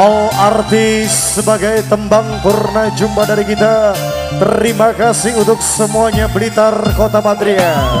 All artis sebagai tembang purna jumpa dari kita. Terima kasih untuk semuanya Blitar Kota Patria.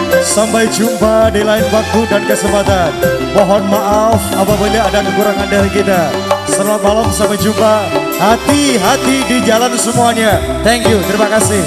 sampai jumpa di lain waktu dan kesempatan. Mohon maaf apabila ada kekurangan dari kita. Selamat malam, sampai jumpa. Hati-hati di jalan semuanya. Thank you, terima kasih.